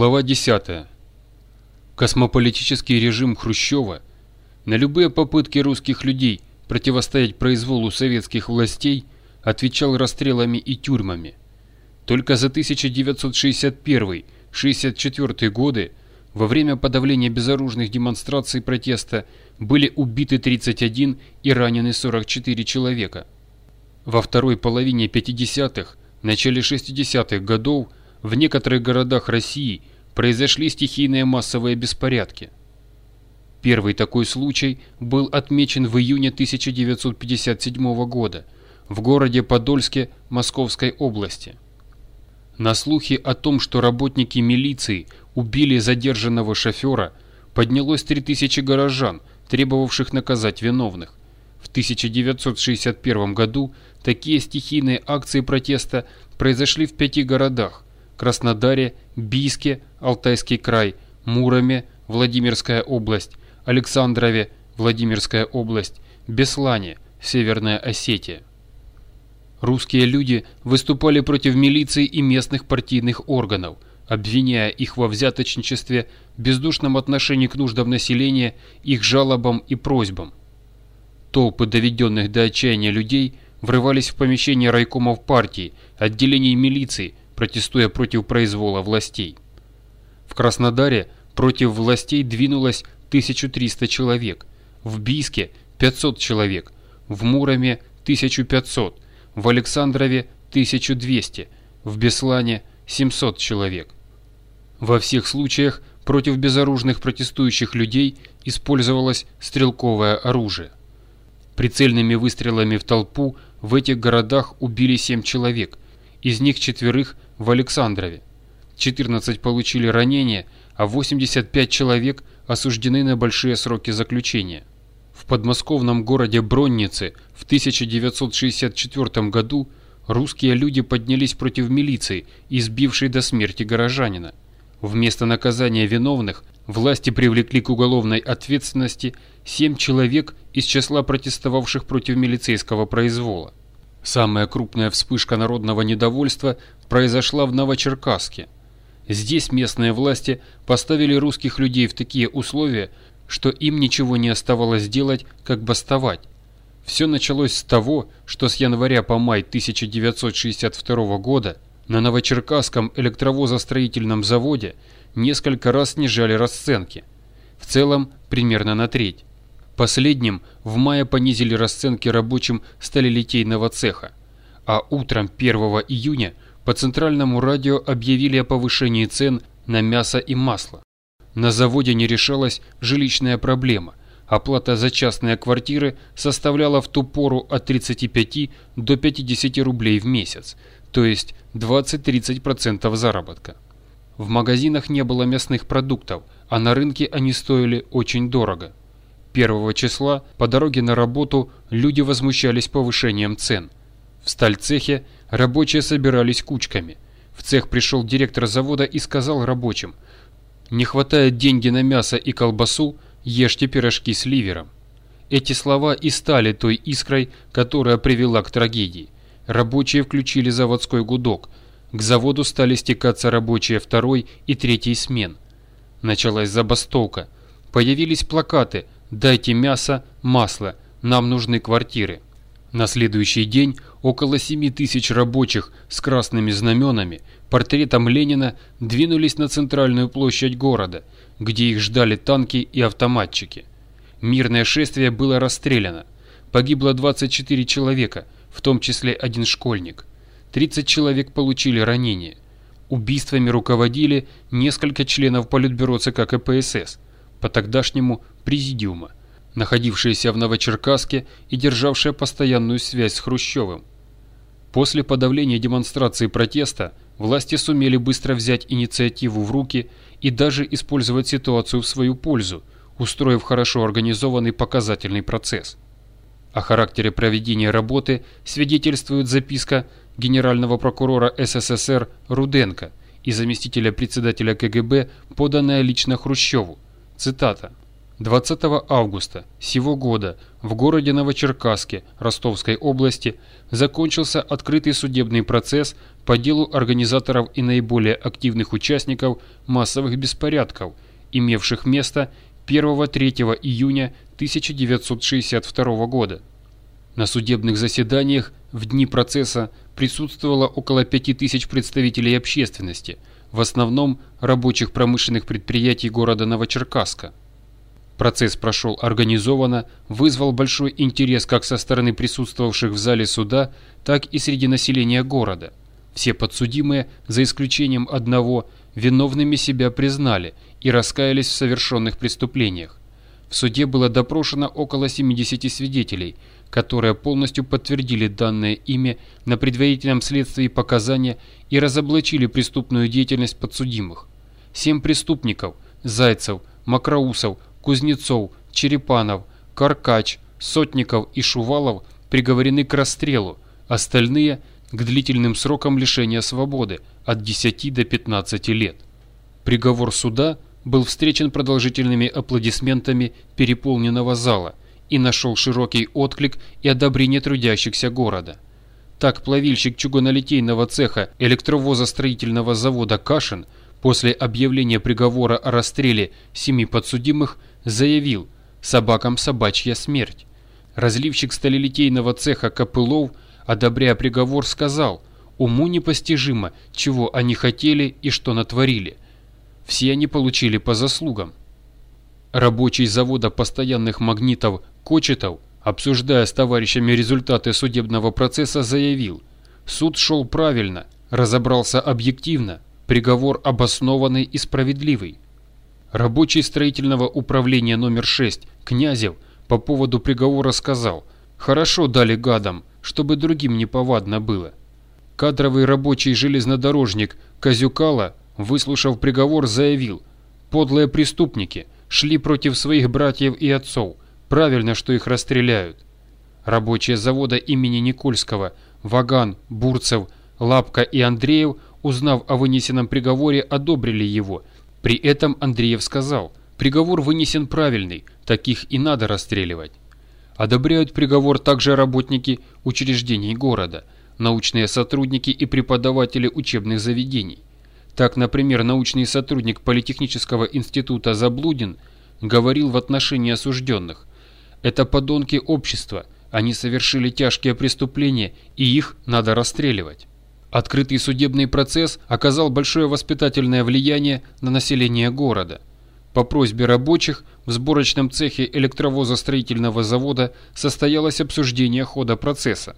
Глава 10. Космополитический режим Хрущева на любые попытки русских людей противостоять произволу советских властей отвечал расстрелами и тюрьмами. Только за 1961-64 годы во время подавления безоружных демонстраций протеста были убиты 31 и ранены 44 человека. Во второй половине 50-х, начале 60-х годов в некоторых городах России произошли стихийные массовые беспорядки. Первый такой случай был отмечен в июне 1957 года в городе Подольске Московской области. На слухи о том, что работники милиции убили задержанного шофера, поднялось 3000 горожан, требовавших наказать виновных. В 1961 году такие стихийные акции протеста произошли в пяти городах Краснодаре, Бийске, Алтайский край, Муроме, Владимирская область, Александрове, Владимирская область, Беслане, Северная Осетия. Русские люди выступали против милиции и местных партийных органов, обвиняя их во взяточничестве, бездушном отношении к нуждам населения, их жалобам и просьбам. Толпы доведенных до отчаяния людей врывались в помещения райкомов партии, отделений милиции, протестуя против произвола властей. В Краснодаре против властей двинулось 1300 человек, в Бийске 500 человек, в Муроме 1500, в Александрове 1200, в Беслане 700 человек. Во всех случаях против безоружных протестующих людей использовалось стрелковое оружие. Прицельными выстрелами в толпу в этих городах убили 7 человек, из них четверых в Александрове. 14 получили ранения, а 85 человек осуждены на большие сроки заключения. В подмосковном городе Броннице в 1964 году русские люди поднялись против милиции, избившей до смерти горожанина. Вместо наказания виновных власти привлекли к уголовной ответственности семь человек из числа протестовавших против милицейского произвола. Самая крупная вспышка народного недовольства произошла в Новочеркасске. Здесь местные власти поставили русских людей в такие условия, что им ничего не оставалось делать, как бастовать. Все началось с того, что с января по май 1962 года на Новочеркасском электровозостроительном заводе несколько раз снижали расценки. В целом примерно на треть. Последним в мае понизили расценки рабочим сталелитейного цеха, а утром 1 июня по центральному радио объявили о повышении цен на мясо и масло. На заводе не решалась жилищная проблема. Оплата за частные квартиры составляла в ту пору от 35 до 50 рублей в месяц, то есть 20-30% заработка. В магазинах не было мясных продуктов, а на рынке они стоили очень дорого. Первого числа по дороге на работу люди возмущались повышением цен. В стальцехе рабочие собирались кучками. В цех пришел директор завода и сказал рабочим, «Не хватает деньги на мясо и колбасу, ешьте пирожки с ливером». Эти слова и стали той искрой, которая привела к трагедии. Рабочие включили заводской гудок. К заводу стали стекаться рабочие второй и третьей смен. Началась забастовка. Появились плакаты – «Дайте мясо, масло, нам нужны квартиры». На следующий день около 7 тысяч рабочих с красными знаменами, портретом Ленина, двинулись на центральную площадь города, где их ждали танки и автоматчики. Мирное шествие было расстреляно. Погибло 24 человека, в том числе один школьник. 30 человек получили ранения. Убийствами руководили несколько членов Политбюро ЦК КПСС – по тогдашнему президиума, находившаяся в Новочеркасске и державшая постоянную связь с Хрущевым. После подавления демонстрации протеста власти сумели быстро взять инициативу в руки и даже использовать ситуацию в свою пользу, устроив хорошо организованный показательный процесс. О характере проведения работы свидетельствует записка генерального прокурора СССР Руденко и заместителя председателя КГБ, поданная лично Хрущеву, Цитата. 20 августа сего года в городе Новочеркасске Ростовской области закончился открытый судебный процесс по делу организаторов и наиболее активных участников массовых беспорядков, имевших место 1-3 июня 1962 года. На судебных заседаниях в дни процесса присутствовало около 5000 представителей общественности, в основном рабочих промышленных предприятий города Новочеркасска. Процесс прошел организованно, вызвал большой интерес как со стороны присутствовавших в зале суда, так и среди населения города. Все подсудимые, за исключением одного, виновными себя признали и раскаялись в совершенных преступлениях. В суде было допрошено около 70 свидетелей, которые полностью подтвердили данное ими на предварительном следствии показания и разоблачили преступную деятельность подсудимых. Семь преступников – Зайцев, Макроусов, Кузнецов, Черепанов, Каркач, Сотников и Шувалов приговорены к расстрелу, остальные – к длительным срокам лишения свободы от 10 до 15 лет. Приговор суда был встречен продолжительными аплодисментами переполненного зала и нашел широкий отклик и одобрение трудящихся города. Так плавильщик чугунолитейного цеха электровозостроительного завода «Кашин» после объявления приговора о расстреле семи подсудимых заявил «собакам собачья смерть». Разливщик сталелитейного цеха Копылов, одобряя приговор, сказал «уму непостижимо, чего они хотели и что натворили». Все они получили по заслугам. Рабочий завода постоянных магнитов Кочетов, обсуждая с товарищами результаты судебного процесса, заявил «Суд шел правильно, разобрался объективно, приговор обоснованный и справедливый». Рабочий строительного управления номер 6 Князев по поводу приговора сказал «Хорошо дали гадам, чтобы другим неповадно было». Кадровый рабочий железнодорожник Козюкала, выслушав приговор, заявил «Подлые преступники шли против своих братьев и отцов, правильно, что их расстреляют». Рабочие завода имени Никольского, Ваган, Бурцев, Лапка и Андреев, узнав о вынесенном приговоре, одобрили его – при этом Андреев сказал, приговор вынесен правильный, таких и надо расстреливать. Одобряют приговор также работники учреждений города, научные сотрудники и преподаватели учебных заведений. Так, например, научный сотрудник Политехнического института Заблудин говорил в отношении осужденных. Это подонки общества, они совершили тяжкие преступления и их надо расстреливать. Открытый судебный процесс оказал большое воспитательное влияние на население города. По просьбе рабочих в сборочном цехе электровозостроительного завода состоялось обсуждение хода процесса.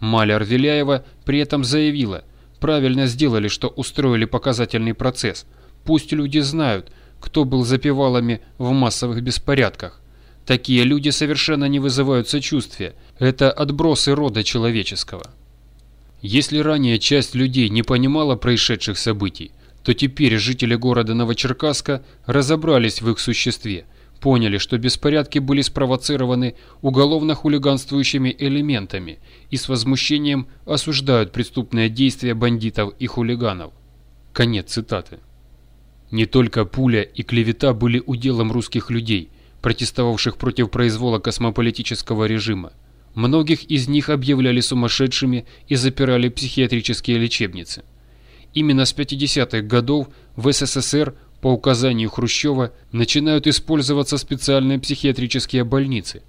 Маляр Виляева при этом заявила, правильно сделали, что устроили показательный процесс. Пусть люди знают, кто был запевалами в массовых беспорядках. Такие люди совершенно не вызывают сочувствия. Это отбросы рода человеческого. Если ранее часть людей не понимала происшедших событий, то теперь жители города Новочеркасска разобрались в их существе, поняли, что беспорядки были спровоцированы уголовно-хулиганствующими элементами и с возмущением осуждают преступные действия бандитов и хулиганов. Конец цитаты. Не только пуля и клевета были уделом русских людей, протестовавших против произвола космополитического режима. Многих из них объявляли сумасшедшими и запирали психиатрические лечебницы. Именно с 50-х годов в СССР по указанию Хрущева начинают использоваться специальные психиатрические больницы,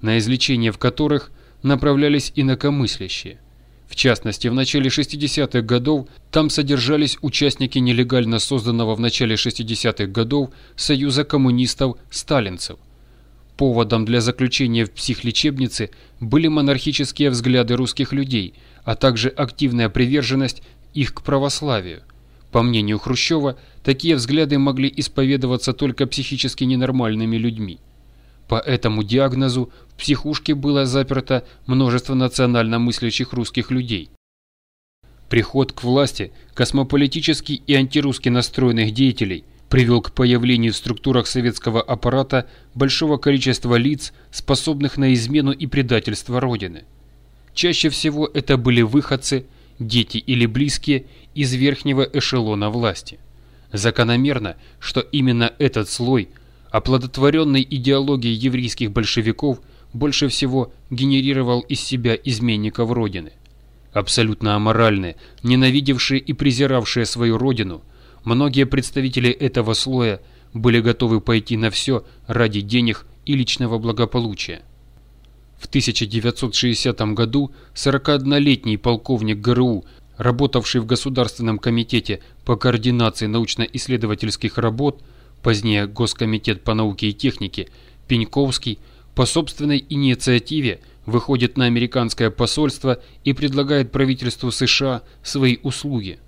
на излечение в которых направлялись инакомыслящие. В частности, в начале 60-х годов там содержались участники нелегально созданного в начале 60-х годов Союза коммунистов-сталинцев – Поводом для заключения в психлечебнице были монархические взгляды русских людей, а также активная приверженность их к православию. По мнению Хрущева, такие взгляды могли исповедоваться только психически ненормальными людьми. По этому диагнозу в психушке было заперто множество национально мыслящих русских людей. Приход к власти космополитически и антирусски настроенных деятелей привел к появлению в структурах советского аппарата большого количества лиц, способных на измену и предательство Родины. Чаще всего это были выходцы, дети или близкие из верхнего эшелона власти. Закономерно, что именно этот слой, оплодотворенный идеологией еврейских большевиков, больше всего генерировал из себя изменников Родины. Абсолютно аморальные, ненавидевшие и презиравшие свою Родину, многие представители этого слоя были готовы пойти на все ради денег и личного благополучия. В 1960 году 41-летний полковник ГРУ, работавший в Государственном комитете по координации научно-исследовательских работ, позднее Госкомитет по науке и технике, Пеньковский, по собственной инициативе выходит на американское посольство и предлагает правительству США свои услуги.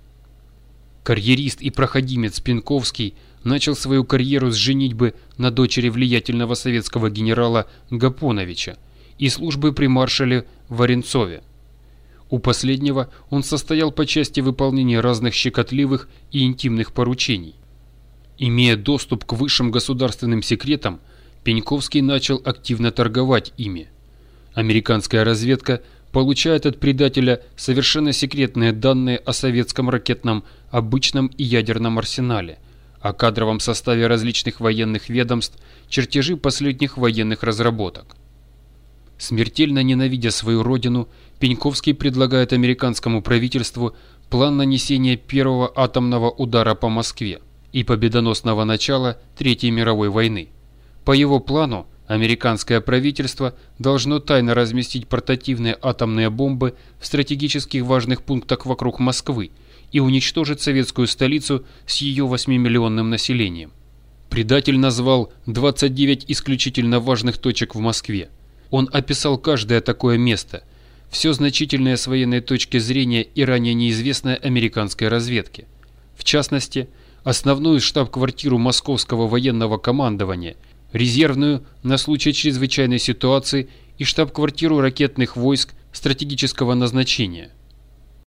Карьерист и проходимец Пенковский начал свою карьеру с женитьбы на дочери влиятельного советского генерала Гапоновича и службы при маршале Варенцове. У последнего он состоял по части выполнения разных щекотливых и интимных поручений. Имея доступ к высшим государственным секретам, Пеньковский начал активно торговать ими. Американская разведка получает от предателя совершенно секретные данные о советском ракетном, обычном и ядерном арсенале, о кадровом составе различных военных ведомств, чертежи последних военных разработок. Смертельно ненавидя свою родину, Пеньковский предлагает американскому правительству план нанесения первого атомного удара по Москве и победоносного начала Третьей мировой войны. По его плану, американское правительство должно тайно разместить портативные атомные бомбы в стратегических важных пунктах вокруг Москвы и уничтожить советскую столицу с ее 8-миллионным населением. Предатель назвал 29 исключительно важных точек в Москве. Он описал каждое такое место, все значительное с военной точки зрения и ранее неизвестное американской разведке. В частности, основную штаб-квартиру Московского военного командования, резервную на случай чрезвычайной ситуации и штаб-квартиру ракетных войск стратегического назначения –